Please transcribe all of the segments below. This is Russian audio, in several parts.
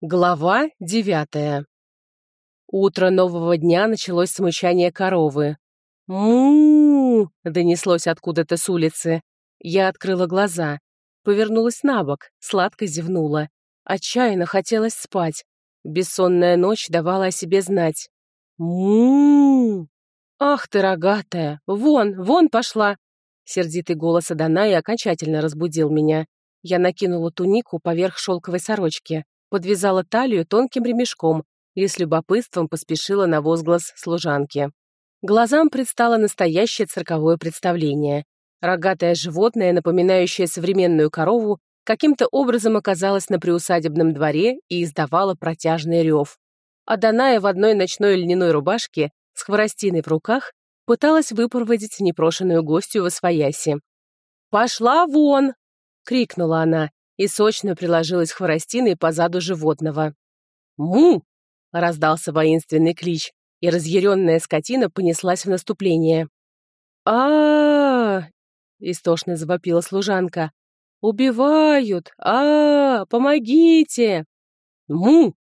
Глава девятая. Утро нового дня началось с мычания коровы. му донеслось откуда-то с улицы. Я открыла глаза, повернулась на бок, сладко зевнула. Отчаянно хотелось спать. Бессонная ночь давала о себе знать. му «Ах ты, рогатая! Вон, вон пошла!» Сердитый голос Аданая окончательно разбудил меня. Я накинула тунику поверх шелковой сорочки подвязала талию тонким ремешком и с любопытством поспешила на возглас служанки. Глазам предстало настоящее цирковое представление. Рогатое животное, напоминающее современную корову, каким-то образом оказалось на приусадебном дворе и издавало протяжный рев. А Даная в одной ночной льняной рубашке с хворостиной в руках пыталась выпроводить непрошенную гостью во свояси. «Пошла вон!» — крикнула она, и сочно приложилась хворостиной по заду животного. «Му!» — раздался воинственный клич, и разъяренная скотина понеслась в наступление. а, истошно завопила служанка. «Убивают! -а Помогите!» «Му!»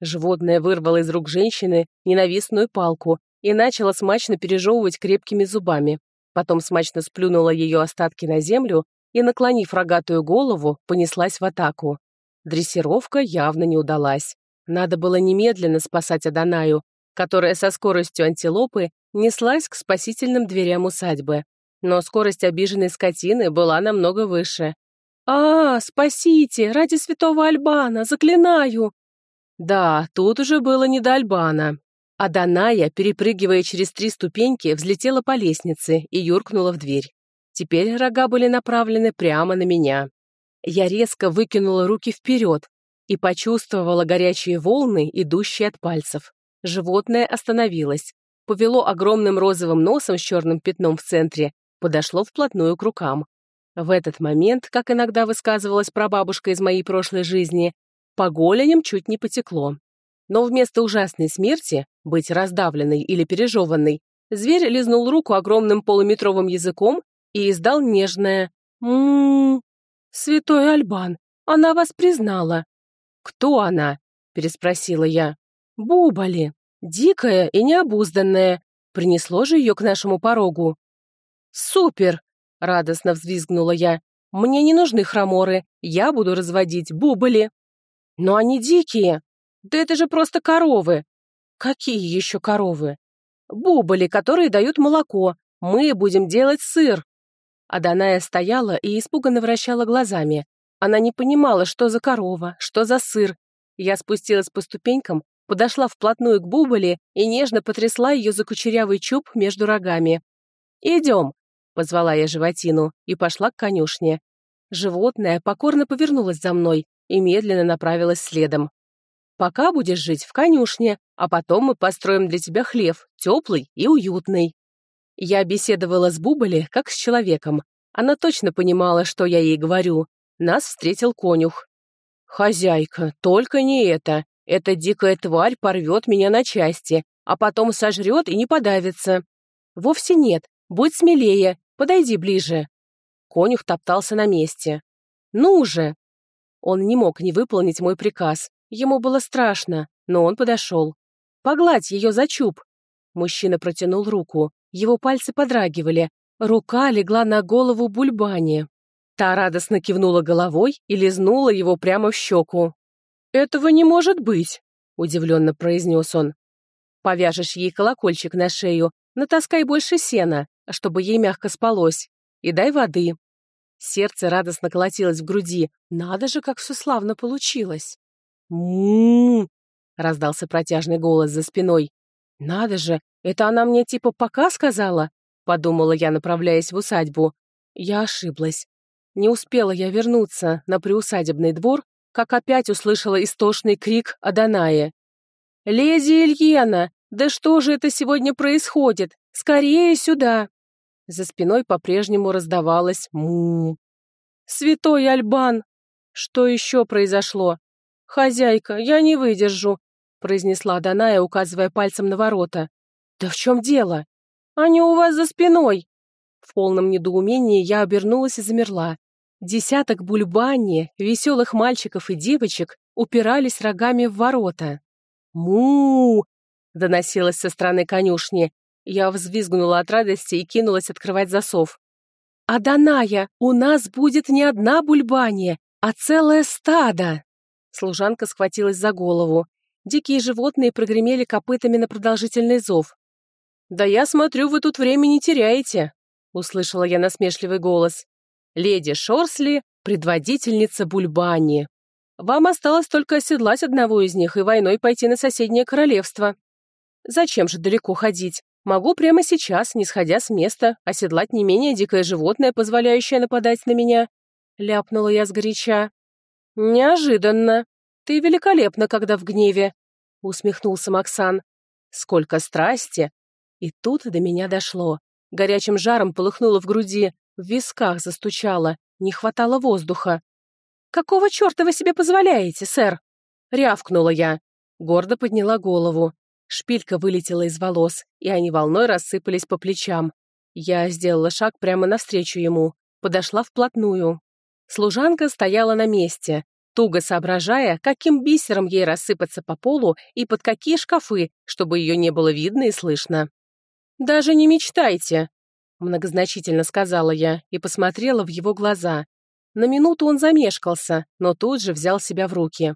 Животное вырвало из рук женщины ненавистную палку и начало смачно пережевывать крепкими зубами. Потом смачно сплюнуло ее остатки на землю и, наклонив рогатую голову, понеслась в атаку. Дрессировка явно не удалась. Надо было немедленно спасать Адонаю, которая со скоростью антилопы неслась к спасительным дверям усадьбы. Но скорость обиженной скотины была намного выше. «А, спасите! Ради святого Альбана! Заклинаю!» Да, тут уже было не до Альбана. Аданая, перепрыгивая через три ступеньки, взлетела по лестнице и юркнула в дверь. Теперь рога были направлены прямо на меня. Я резко выкинула руки вперед и почувствовала горячие волны, идущие от пальцев. Животное остановилось, повело огромным розовым носом с черным пятном в центре, подошло вплотную к рукам. В этот момент, как иногда высказывалась прабабушка из моей прошлой жизни, по голеням чуть не потекло. Но вместо ужасной смерти, быть раздавленной или пережеванной, зверь лизнул руку огромным полуметровым языком и издал нежное «М-м-м». «Святой Альбан, она вас признала». «Кто она?» — переспросила я. «Бубали. Дикая и необузданная. Принесло же ее к нашему порогу». «Супер!» — радостно взвизгнула я. «Мне не нужны хроморы. Я буду разводить бубали». «Но они дикие. Да это же просто коровы». «Какие еще коровы?» «Бубали, которые дают молоко. Мы будем делать сыр». Аданая стояла и испуганно вращала глазами. Она не понимала, что за корова, что за сыр. Я спустилась по ступенькам, подошла вплотную к Бубали и нежно потрясла ее за кучерявый чуб между рогами. «Идем», — позвала я животину и пошла к конюшне. Животное покорно повернулось за мной и медленно направилось следом. «Пока будешь жить в конюшне, а потом мы построим для тебя хлев, теплый и уютный». Я беседовала с Бубали, как с человеком. Она точно понимала, что я ей говорю. Нас встретил конюх. «Хозяйка, только не это. Эта дикая тварь порвет меня на части, а потом сожрет и не подавится». «Вовсе нет. Будь смелее. Подойди ближе». Конюх топтался на месте. «Ну же!» Он не мог не выполнить мой приказ. Ему было страшно, но он подошел. «Погладь ее за чуб!» Мужчина протянул руку. Его пальцы подрагивали. Рука легла на голову Бульбани. Та радостно кивнула головой и лизнула его прямо в щеку. «Этого не может быть!» — удивленно произнес он. «Повяжешь ей колокольчик на шею, натаскай больше сена, чтобы ей мягко спалось, и дай воды». Сердце радостно колотилось в груди. Надо же, как все славно получилось. м раздался протяжный голос за спиной. «Надо же, это она мне типа «пока» сказала?» — подумала я, направляясь в усадьбу. Я ошиблась. Не успела я вернуться на приусадебный двор, как опять услышала истошный крик Аданае. «Леди Ильена, да что же это сегодня происходит? Скорее сюда!» За спиной по-прежнему раздавалось му. «Святой Альбан! Что еще произошло? Хозяйка, я не выдержу произнесла Даная, указывая пальцем на ворота. «Да в чем дело? Они у вас за спиной!» В полном недоумении я обернулась и замерла. Десяток бульбани, веселых мальчиков и девочек упирались рогами в ворота. му доносилось со стороны конюшни. Я взвизгнула от радости и кинулась открывать засов. «Аданая, у нас будет не одна бульбания, а целое стадо!» Служанка схватилась за голову. Дикие животные прогремели копытами на продолжительный зов. «Да я смотрю, вы тут времени теряете», — услышала я насмешливый голос. «Леди Шорсли — предводительница Бульбани. Вам осталось только оседлать одного из них и войной пойти на соседнее королевство. Зачем же далеко ходить? Могу прямо сейчас, не сходя с места, оседлать не менее дикое животное, позволяющее нападать на меня», — ляпнула я сгоряча. «Неожиданно», «Ты великолепна, когда в гневе», — усмехнулся Максан. «Сколько страсти!» И тут до меня дошло. Горячим жаром полыхнуло в груди, в висках застучало, не хватало воздуха. «Какого черта вы себе позволяете, сэр?» Рявкнула я. Гордо подняла голову. Шпилька вылетела из волос, и они волной рассыпались по плечам. Я сделала шаг прямо навстречу ему, подошла вплотную. Служанка стояла на месте, туго соображая, каким бисером ей рассыпаться по полу и под какие шкафы, чтобы ее не было видно и слышно. «Даже не мечтайте», — многозначительно сказала я и посмотрела в его глаза. На минуту он замешкался, но тут же взял себя в руки.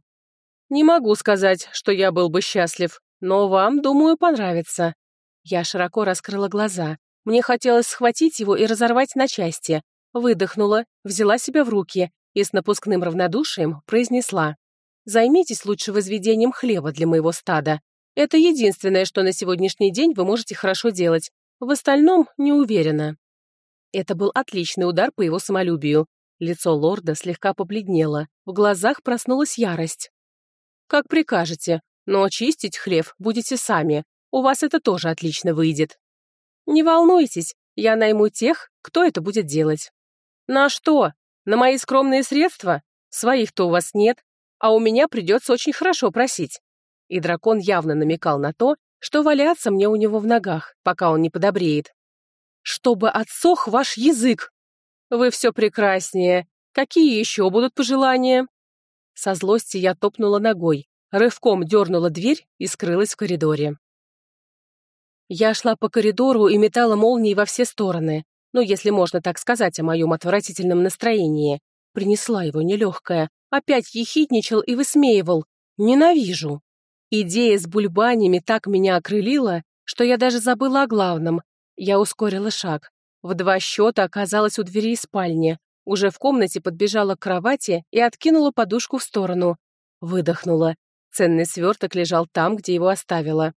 «Не могу сказать, что я был бы счастлив, но вам, думаю, понравится». Я широко раскрыла глаза. Мне хотелось схватить его и разорвать на части. Выдохнула, взяла себя в руки и с напускным равнодушием произнесла «Займитесь лучше возведением хлева для моего стада. Это единственное, что на сегодняшний день вы можете хорошо делать. В остальном не уверена». Это был отличный удар по его самолюбию. Лицо лорда слегка побледнело, в глазах проснулась ярость. «Как прикажете, но чистить хлев будете сами. У вас это тоже отлично выйдет». «Не волнуйтесь, я найму тех, кто это будет делать». «На что?» На мои скромные средства? Своих-то у вас нет, а у меня придется очень хорошо просить». И дракон явно намекал на то, что валяться мне у него в ногах, пока он не подобреет. «Чтобы отсох ваш язык!» «Вы все прекраснее. Какие еще будут пожелания?» Со злости я топнула ногой, рывком дернула дверь и скрылась в коридоре. Я шла по коридору и метала молнии во все стороны ну, если можно так сказать о моем отвратительном настроении. Принесла его нелегкая, опять ехидничал и высмеивал. Ненавижу. Идея с бульбанями так меня окрылила, что я даже забыла о главном. Я ускорила шаг. В два счета оказалась у двери спальни. Уже в комнате подбежала к кровати и откинула подушку в сторону. Выдохнула. Ценный сверток лежал там, где его оставила.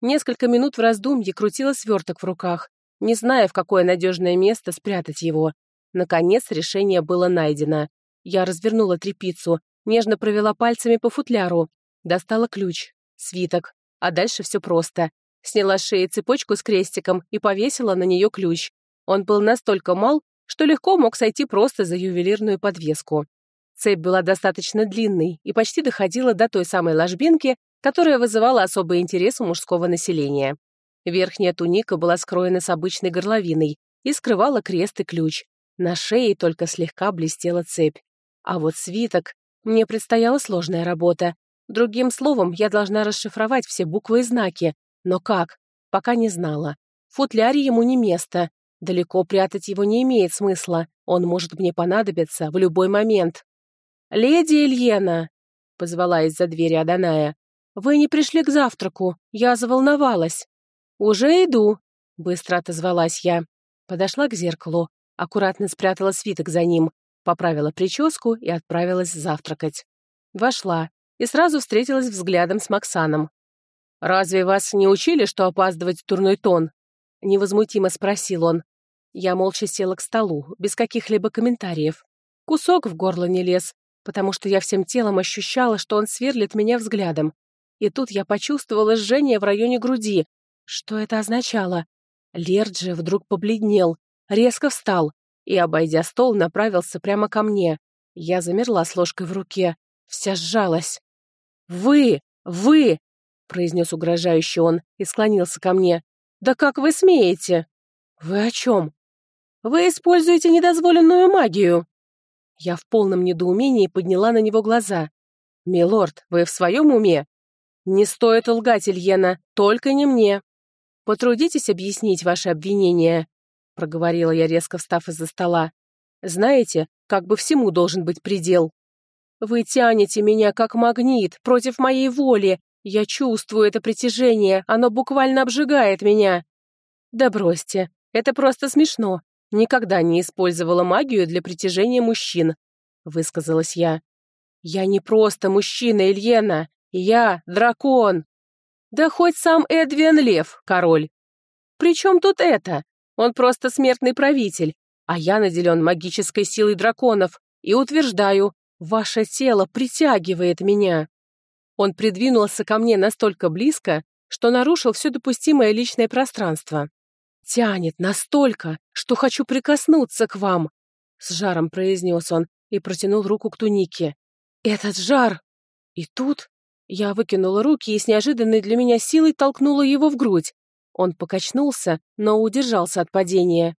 Несколько минут в раздумье крутила сверток в руках не зная, в какое надежное место спрятать его. Наконец решение было найдено. Я развернула трепицу, нежно провела пальцами по футляру, достала ключ, свиток, а дальше все просто. Сняла с шеи цепочку с крестиком и повесила на нее ключ. Он был настолько мал, что легко мог сойти просто за ювелирную подвеску. Цепь была достаточно длинной и почти доходила до той самой ложбинки, которая вызывала особый интерес у мужского населения. Верхняя туника была скроена с обычной горловиной и скрывала крест и ключ. На шее только слегка блестела цепь. А вот свиток... Мне предстояла сложная работа. Другим словом, я должна расшифровать все буквы и знаки. Но как? Пока не знала. В футляре ему не место. Далеко прятать его не имеет смысла. Он может мне понадобиться в любой момент. «Леди Ильена!» — позвала из-за двери Аданая. «Вы не пришли к завтраку. Я заволновалась». «Уже иду», — быстро отозвалась я. Подошла к зеркалу, аккуратно спрятала свиток за ним, поправила прическу и отправилась завтракать. Вошла и сразу встретилась взглядом с Максаном. «Разве вас не учили, что опаздывать турной тон?» — невозмутимо спросил он. Я молча села к столу, без каких-либо комментариев. Кусок в горло не лез, потому что я всем телом ощущала, что он сверлит меня взглядом. И тут я почувствовала жжение в районе груди, что это означало? Лерджи вдруг побледнел, резко встал и, обойдя стол, направился прямо ко мне. Я замерла с ложкой в руке, вся сжалась. «Вы! Вы!» — произнес угрожающе он и склонился ко мне. «Да как вы смеете?» «Вы о чем?» «Вы используете недозволенную магию». Я в полном недоумении подняла на него глаза. «Милорд, вы в своем уме?» «Не стоит лгать, Ильена, только не мне». «Потрудитесь объяснить ваши обвинения», — проговорила я, резко встав из-за стола. «Знаете, как бы всему должен быть предел. Вы тянете меня как магнит против моей воли. Я чувствую это притяжение, оно буквально обжигает меня». «Да бросьте, это просто смешно. Никогда не использовала магию для притяжения мужчин», — высказалась я. «Я не просто мужчина, Ильена. Я дракон. Да хоть сам Эдвин Лев, король. Причем тут это? Он просто смертный правитель, а я наделен магической силой драконов и утверждаю, ваше тело притягивает меня. Он придвинулся ко мне настолько близко, что нарушил все допустимое личное пространство. «Тянет настолько, что хочу прикоснуться к вам», — с жаром произнес он и протянул руку к тунике. «Этот жар!» И тут я выкинула руки и с неожиданной для меня силой толкнула его в грудь. Он покачнулся, но удержался от падения.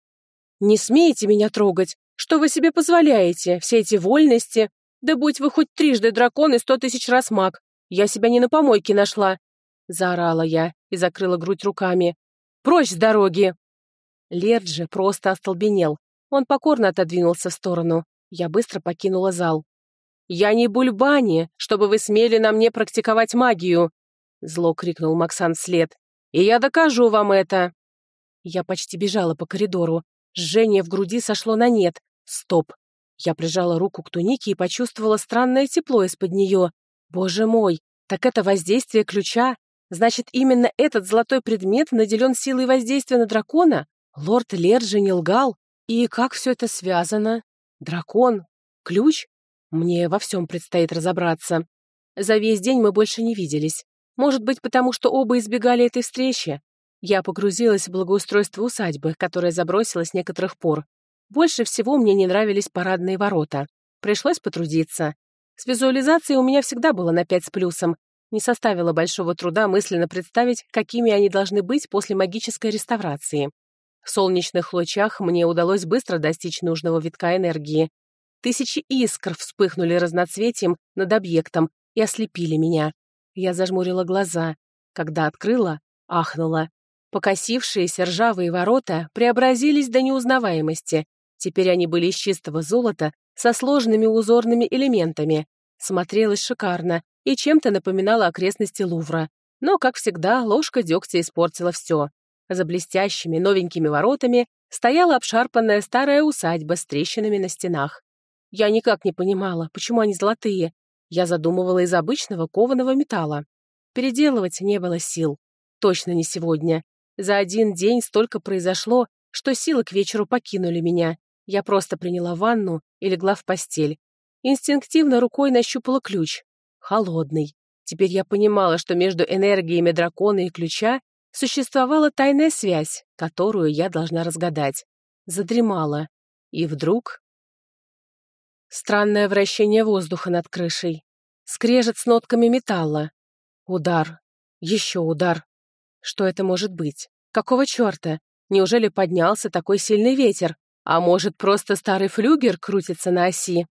«Не смейте меня трогать! Что вы себе позволяете? Все эти вольности? Да будь вы хоть трижды дракон и сто тысяч раз маг! Я себя не на помойке нашла!» Заорала я и закрыла грудь руками. «Прочь с дороги!» Лерджи просто остолбенел. Он покорно отодвинулся в сторону. Я быстро покинула зал. «Я не Бульбани, чтобы вы смели на мне практиковать магию!» Зло крикнул Максан вслед. «И я докажу вам это!» Я почти бежала по коридору. Жжение в груди сошло на нет. Стоп. Я прижала руку к тунике и почувствовала странное тепло из-под нее. Боже мой, так это воздействие ключа? Значит, именно этот золотой предмет наделен силой воздействия на дракона? Лорд Лерджи не лгал? И как все это связано? Дракон? Ключ? Мне во всем предстоит разобраться. За весь день мы больше не виделись. Может быть, потому что оба избегали этой встречи. Я погрузилась в благоустройство усадьбы, которая забросилась некоторых пор. Больше всего мне не нравились парадные ворота. Пришлось потрудиться. С визуализацией у меня всегда было на пять с плюсом. Не составило большого труда мысленно представить, какими они должны быть после магической реставрации. В солнечных лучах мне удалось быстро достичь нужного витка энергии. Тысячи искр вспыхнули разноцветием над объектом и ослепили меня. Я зажмурила глаза. Когда открыла, ахнула. Покосившиеся ржавые ворота преобразились до неузнаваемости. Теперь они были из чистого золота со сложными узорными элементами. Смотрелось шикарно и чем-то напоминало окрестности Лувра. Но, как всегда, ложка дегтя испортила все. За блестящими новенькими воротами стояла обшарпанная старая усадьба с трещинами на стенах. Я никак не понимала, почему они золотые. Я задумывала из обычного кованого металла. Переделывать не было сил. Точно не сегодня. За один день столько произошло, что силы к вечеру покинули меня. Я просто приняла ванну и легла в постель. Инстинктивно рукой нащупала ключ. Холодный. Теперь я понимала, что между энергиями дракона и ключа существовала тайная связь, которую я должна разгадать. Задремала. И вдруг Странное вращение воздуха над крышей. Скрежет с нотками металла. Удар. Еще удар. Что это может быть? Какого черта? Неужели поднялся такой сильный ветер? А может, просто старый флюгер крутится на оси?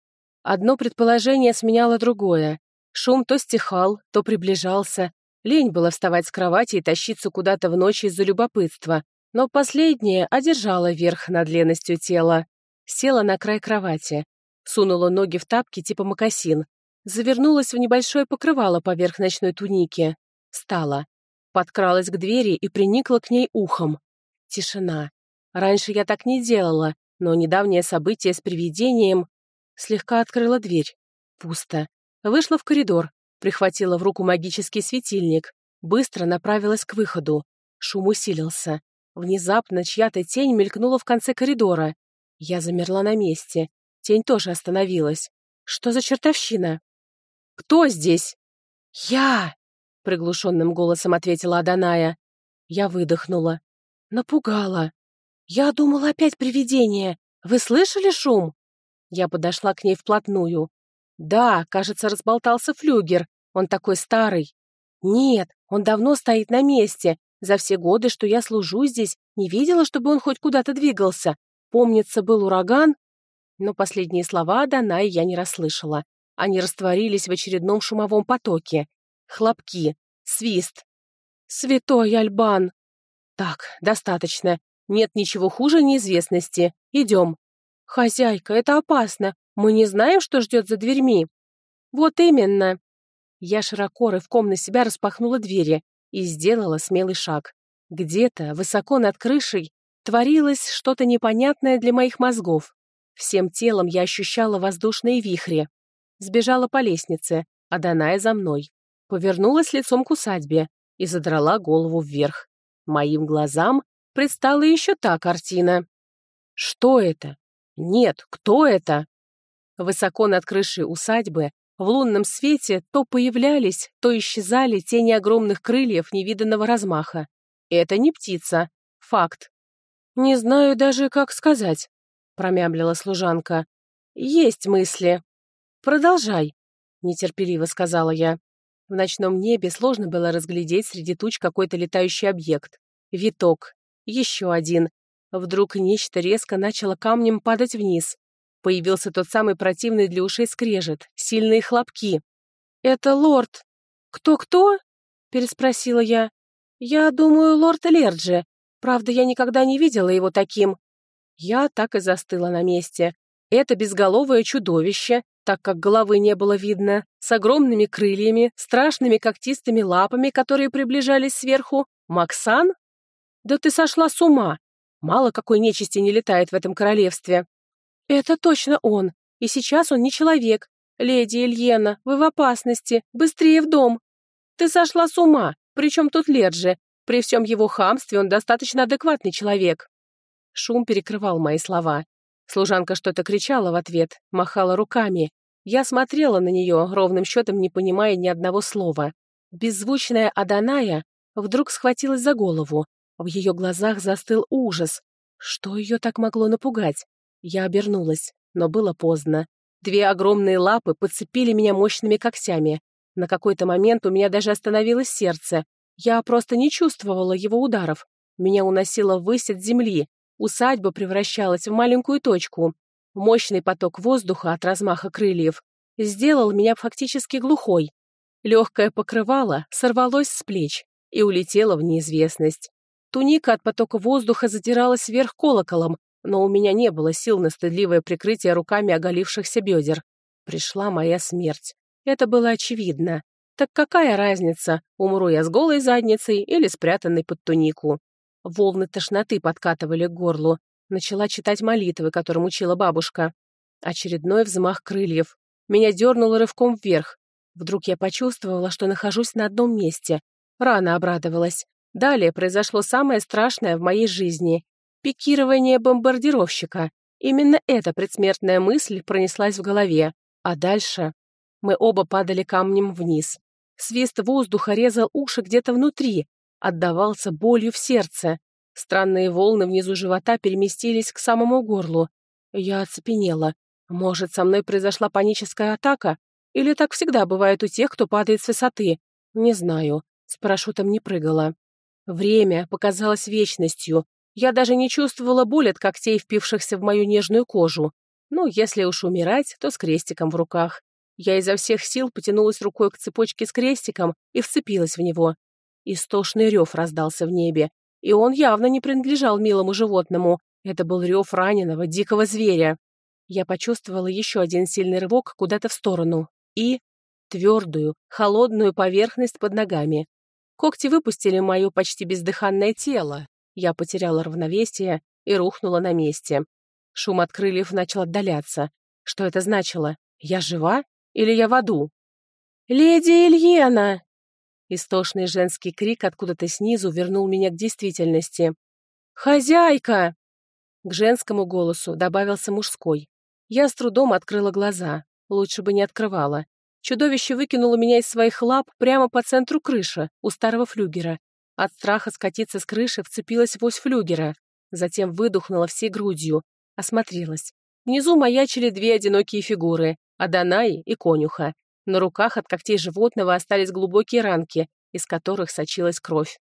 Одно предположение сменяло другое. Шум то стихал, то приближался. Лень было вставать с кровати и тащиться куда-то в ночь из-за любопытства. Но последнее одержало верх над ленностью тела. Села на край кровати. Сунула ноги в тапки типа мокасин. Завернулась в небольшое покрывало поверх ночной туники. Встала. Подкралась к двери и приникла к ней ухом. Тишина. Раньше я так не делала, но недавнее событие с привидением... Слегка открыла дверь. Пусто. Вышла в коридор, прихватила в руку магический светильник, быстро направилась к выходу. Шум усилился. Внезапно чья-то тень мелькнула в конце коридора. Я замерла на месте, Тень тоже остановилась. Что за чертовщина? «Кто здесь?» «Я!» — приглушенным голосом ответила Аданая. Я выдохнула. Напугала. «Я думала опять привидение. Вы слышали шум?» Я подошла к ней вплотную. «Да, кажется, разболтался флюгер. Он такой старый». «Нет, он давно стоит на месте. За все годы, что я служу здесь, не видела, чтобы он хоть куда-то двигался. Помнится, был ураган, Но последние слова Данай я не расслышала. Они растворились в очередном шумовом потоке. Хлопки, свист. «Святой Альбан!» «Так, достаточно. Нет ничего хуже неизвестности. Идем». «Хозяйка, это опасно. Мы не знаем, что ждет за дверьми». «Вот именно». Я широко рывком на себя распахнула двери и сделала смелый шаг. Где-то, высоко над крышей, творилось что-то непонятное для моих мозгов. Всем телом я ощущала воздушные вихри. Сбежала по лестнице, а Даная за мной. Повернулась лицом к усадьбе и задрала голову вверх. Моим глазам предстала еще та картина. Что это? Нет, кто это? Высоко над крышей усадьбы в лунном свете то появлялись, то исчезали тени огромных крыльев невиданного размаха. Это не птица. Факт. «Не знаю даже, как сказать», — промямлила служанка. «Есть мысли». «Продолжай», — нетерпеливо сказала я. В ночном небе сложно было разглядеть среди туч какой-то летающий объект. Виток. Еще один. Вдруг нечто резко начало камнем падать вниз. Появился тот самый противный для ушей скрежет, сильные хлопки. «Это лорд!» «Кто-кто?» — переспросила я. «Я думаю, лорд Лерджи. Правда, я никогда не видела его таким». Я так и застыла на месте. Это безголовое чудовище, так как головы не было видно, с огромными крыльями, страшными когтистыми лапами, которые приближались сверху. Максан? Да ты сошла с ума! Мало какой нечисти не летает в этом королевстве. Это точно он. И сейчас он не человек. Леди Ильена, вы в опасности. Быстрее в дом. Ты сошла с ума. Причем тут Лерджи? При всем его хамстве он достаточно адекватный человек. Шум перекрывал мои слова. Служанка что-то кричала в ответ, махала руками. Я смотрела на нее, ровным счетом не понимая ни одного слова. Беззвучная Аданая вдруг схватилась за голову. В ее глазах застыл ужас. Что ее так могло напугать? Я обернулась, но было поздно. Две огромные лапы подцепили меня мощными когтями. На какой-то момент у меня даже остановилось сердце. Я просто не чувствовала его ударов. Меня уносило ввысь от земли. Усадьба превращалась в маленькую точку. Мощный поток воздуха от размаха крыльев сделал меня фактически глухой. Легкое покрывало сорвалось с плеч и улетело в неизвестность. Туника от потока воздуха задиралась вверх колоколом, но у меня не было сил на стыдливое прикрытие руками оголившихся бедер. Пришла моя смерть. Это было очевидно. Так какая разница, умру я с голой задницей или спрятанной под тунику? Волны тошноты подкатывали к горлу. Начала читать молитвы, которым учила бабушка. Очередной взмах крыльев. Меня дернуло рывком вверх. Вдруг я почувствовала, что нахожусь на одном месте. Рано обрадовалась. Далее произошло самое страшное в моей жизни. Пикирование бомбардировщика. Именно эта предсмертная мысль пронеслась в голове. А дальше мы оба падали камнем вниз. Свист воздуха резал уши где-то внутри, отдавался болью в сердце. Странные волны внизу живота переместились к самому горлу. Я оцепенела. Может, со мной произошла паническая атака? Или так всегда бывает у тех, кто падает с высоты? Не знаю. С парашютом не прыгала. Время показалось вечностью. Я даже не чувствовала боль от когтей, впившихся в мою нежную кожу. Ну, если уж умирать, то с крестиком в руках. Я изо всех сил потянулась рукой к цепочке с крестиком и вцепилась в него. Истошный рев раздался в небе, и он явно не принадлежал милому животному. Это был рев раненого, дикого зверя. Я почувствовала еще один сильный рывок куда-то в сторону. И твердую, холодную поверхность под ногами. Когти выпустили мое почти бездыханное тело. Я потеряла равновесие и рухнула на месте. Шум от крыльев начал отдаляться. Что это значило? Я жива? Или я в аду? «Леди Ильена!» Истошный женский крик откуда-то снизу вернул меня к действительности. «Хозяйка!» К женскому голосу добавился мужской. Я с трудом открыла глаза. Лучше бы не открывала. Чудовище выкинуло меня из своих лап прямо по центру крыши, у старого флюгера. От страха скатиться с крыши вцепилась в ось флюгера. Затем выдохнула всей грудью. Осмотрелась. Внизу маячили две одинокие фигуры — Аданаи и конюха. На руках от когтей животного остались глубокие ранки, из которых сочилась кровь.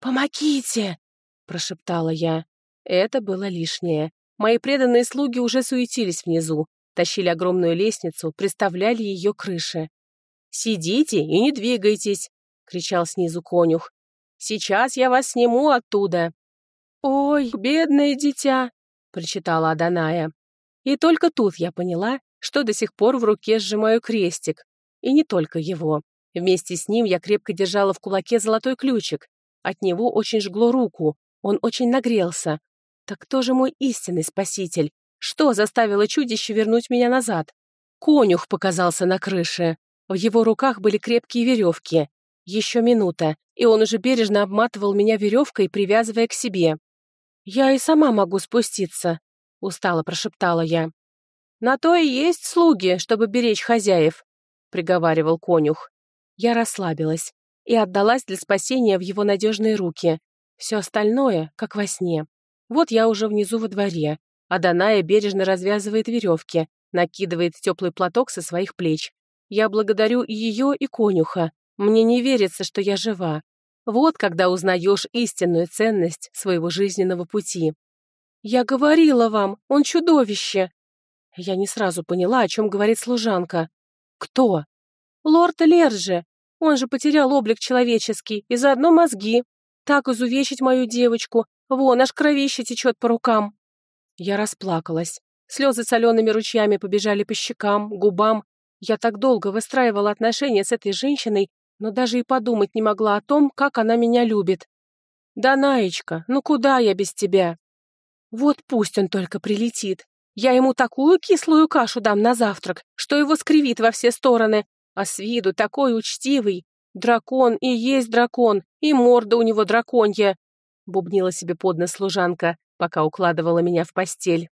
«Помогите!» — прошептала я. Это было лишнее. Мои преданные слуги уже суетились внизу, тащили огромную лестницу, приставляли ее крыше. «Сидите и не двигайтесь!» — кричал снизу конюх. «Сейчас я вас сниму оттуда!» «Ой, бедное дитя!» — прочитала Аданая. И только тут я поняла, что до сих пор в руке сжимаю крестик. И не только его. Вместе с ним я крепко держала в кулаке золотой ключик. От него очень жгло руку, он очень нагрелся. Так кто же мой истинный спаситель? Что заставило чудище вернуть меня назад? Конюх показался на крыше. В его руках были крепкие веревки. Еще минута, и он уже бережно обматывал меня веревкой, привязывая к себе. «Я и сама могу спуститься», — устало прошептала я. «На то и есть слуги, чтобы беречь хозяев», — приговаривал конюх. Я расслабилась и отдалась для спасения в его надежные руки. Все остальное, как во сне. Вот я уже внизу во дворе, а Даная бережно развязывает веревки, накидывает теплый платок со своих плеч. Я благодарю и ее, и конюха. Мне не верится, что я жива. Вот когда узнаешь истинную ценность своего жизненного пути. «Я говорила вам, он чудовище!» Я не сразу поняла, о чем говорит служанка. «Кто?» «Лорд Лерджи. Он же потерял облик человеческий и заодно мозги. Так изувечить мою девочку. Вон, аж кровище течет по рукам». Я расплакалась. Слезы солеными ручьями побежали по щекам, губам. Я так долго выстраивала отношения с этой женщиной, но даже и подумать не могла о том, как она меня любит. «Да, Наечка, ну куда я без тебя?» «Вот пусть он только прилетит. Я ему такую кислую кашу дам на завтрак, что его скривит во все стороны, а с виду такой учтивый. Дракон и есть дракон, и морда у него драконья», — бубнила себе под нос служанка, пока укладывала меня в постель.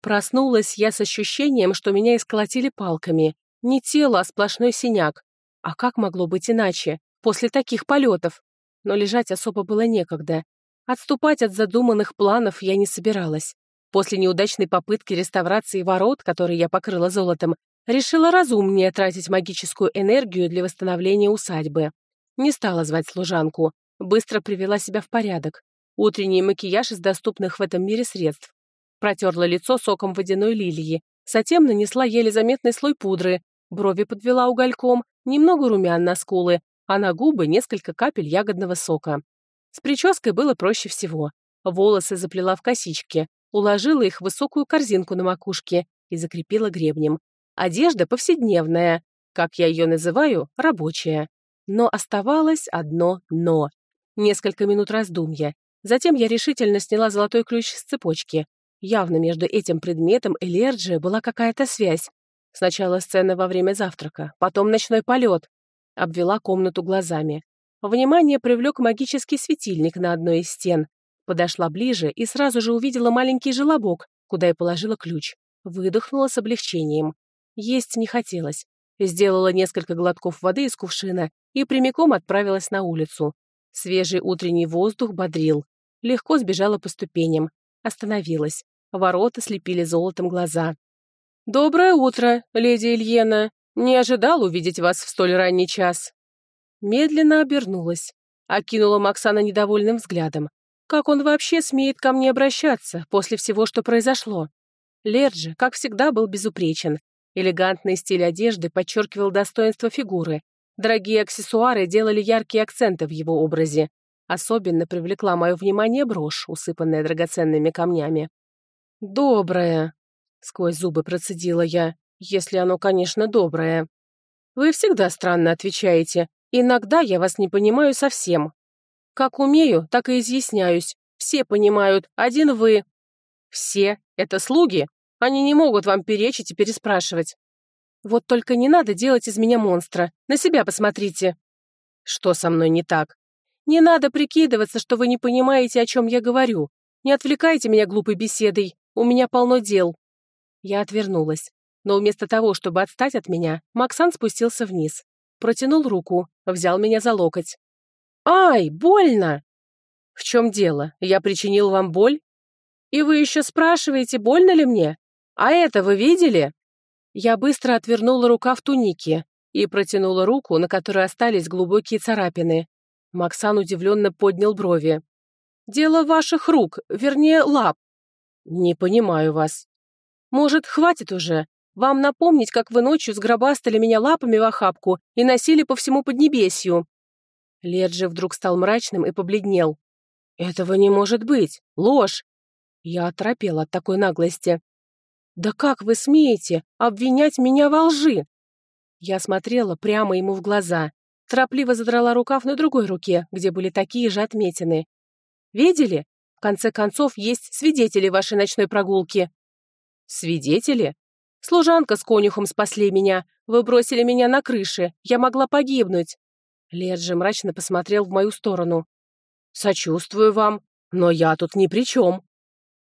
Проснулась я с ощущением, что меня исколотили палками. Не тело, а сплошной синяк. А как могло быть иначе, после таких полетов? Но лежать особо было некогда. Отступать от задуманных планов я не собиралась. После неудачной попытки реставрации ворот, которые я покрыла золотом, решила разумнее тратить магическую энергию для восстановления усадьбы. Не стала звать служанку, быстро привела себя в порядок. Утренний макияж из доступных в этом мире средств. Протерла лицо соком водяной лилии, затем нанесла еле заметный слой пудры, брови подвела угольком, немного румян на скулы, а на губы несколько капель ягодного сока. С прической было проще всего. Волосы заплела в косички, уложила их в высокую корзинку на макушке и закрепила гребнем. Одежда повседневная, как я ее называю, рабочая. Но оставалось одно «но». Несколько минут раздумья. Затем я решительно сняла золотой ключ с цепочки. Явно между этим предметом и Лерджи была какая-то связь. Сначала сцена во время завтрака, потом ночной полет. Обвела комнату глазами. Внимание привлек магический светильник на одной из стен. Подошла ближе и сразу же увидела маленький желобок, куда я положила ключ. Выдохнула с облегчением. Есть не хотелось. Сделала несколько глотков воды из кувшина и прямиком отправилась на улицу. Свежий утренний воздух бодрил. Легко сбежала по ступеням. Остановилась. Ворота слепили золотом глаза. «Доброе утро, леди Ильена. Не ожидал увидеть вас в столь ранний час». Медленно обернулась. Окинула Максана недовольным взглядом. Как он вообще смеет ко мне обращаться после всего, что произошло? Лерджи, как всегда, был безупречен. Элегантный стиль одежды подчеркивал достоинство фигуры. Дорогие аксессуары делали яркие акценты в его образе. Особенно привлекла мое внимание брошь, усыпанная драгоценными камнями. «Доброе», — сквозь зубы процедила я, «если оно, конечно, доброе». «Вы всегда странно отвечаете. Иногда я вас не понимаю совсем. Как умею, так и изъясняюсь. Все понимают, один вы». «Все? Это слуги? Они не могут вам перечить и переспрашивать». «Вот только не надо делать из меня монстра. На себя посмотрите». «Что со мной не так?» Не надо прикидываться, что вы не понимаете, о чем я говорю. Не отвлекайте меня глупой беседой. У меня полно дел». Я отвернулась. Но вместо того, чтобы отстать от меня, Максан спустился вниз. Протянул руку, взял меня за локоть. «Ай, больно!» «В чем дело? Я причинил вам боль?» «И вы еще спрашиваете, больно ли мне? А это вы видели?» Я быстро отвернула рука в тунике и протянула руку, на которой остались глубокие царапины. Максан удивленно поднял брови. «Дело ваших рук, вернее, лап. «Не понимаю вас». «Может, хватит уже? Вам напомнить, как вы ночью сгробастали меня лапами в охапку и носили по всему Поднебесью?» Леджи вдруг стал мрачным и побледнел. «Этого не может быть! Ложь!» Я оторопела от такой наглости. «Да как вы смеете обвинять меня во лжи?» Я смотрела прямо ему в глаза, торопливо задрала рукав на другой руке, где были такие же отметины. «Видели? В конце концов, есть свидетели вашей ночной прогулки». «Свидетели?» Служанка с конюхом спасли меня. Вы бросили меня на крыше. Я могла погибнуть». Леджи мрачно посмотрел в мою сторону. «Сочувствую вам, но я тут ни при чем».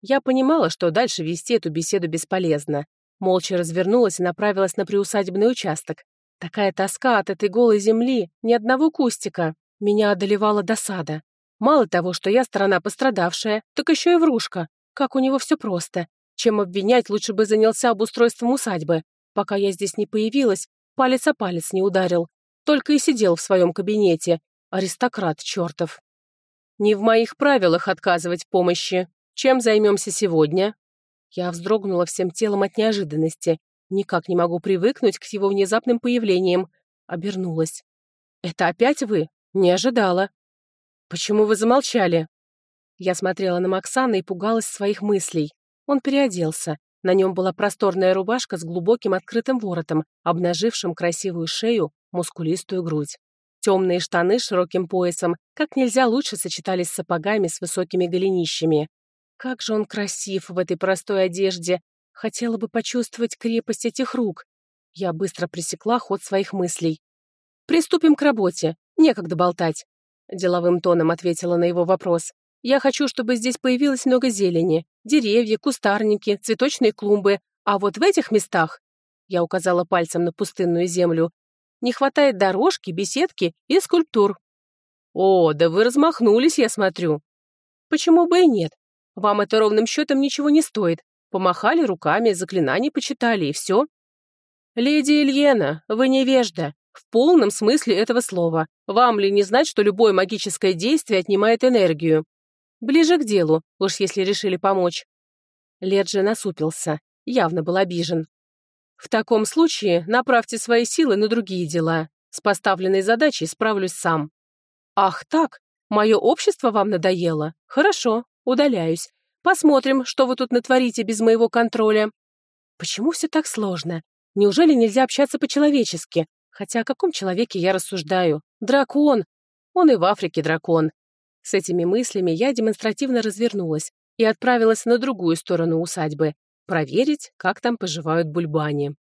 Я понимала, что дальше вести эту беседу бесполезно. Молча развернулась и направилась на приусадебный участок. Такая тоска от этой голой земли, ни одного кустика. Меня одолевала досада. Мало того, что я сторона пострадавшая, так еще и врушка. Как у него все просто. Чем обвинять, лучше бы занялся обустройством усадьбы. Пока я здесь не появилась, палец о палец не ударил. Только и сидел в своем кабинете. Аристократ чертов. Не в моих правилах отказывать помощи. Чем займемся сегодня? Я вздрогнула всем телом от неожиданности. Никак не могу привыкнуть к его внезапным появлениям. Обернулась. «Это опять вы? Не ожидала». «Почему вы замолчали?» Я смотрела на Максана и пугалась своих мыслей. Он переоделся. На нем была просторная рубашка с глубоким открытым воротом, обнажившим красивую шею, мускулистую грудь. Темные штаны с широким поясом как нельзя лучше сочетались с сапогами с высокими голенищами. Как же он красив в этой простой одежде! Хотела бы почувствовать крепость этих рук. Я быстро пресекла ход своих мыслей. «Приступим к работе. Некогда болтать», — деловым тоном ответила на его вопрос. Я хочу, чтобы здесь появилось много зелени, деревья, кустарники, цветочные клумбы, а вот в этих местах, я указала пальцем на пустынную землю, не хватает дорожки, беседки и скульптур. О, да вы размахнулись, я смотрю. Почему бы и нет? Вам это ровным счетом ничего не стоит. Помахали руками, заклинания почитали, и все. Леди Ильена, вы невежда. В полном смысле этого слова. Вам ли не знать, что любое магическое действие отнимает энергию? Ближе к делу, уж если решили помочь. Леджи насупился, явно был обижен. В таком случае направьте свои силы на другие дела. С поставленной задачей справлюсь сам. Ах так, мое общество вам надоело? Хорошо, удаляюсь. Посмотрим, что вы тут натворите без моего контроля. Почему все так сложно? Неужели нельзя общаться по-человечески? Хотя о каком человеке я рассуждаю? Дракон! Он и в Африке дракон. С этими мыслями я демонстративно развернулась и отправилась на другую сторону усадьбы, проверить, как там поживают бульбани.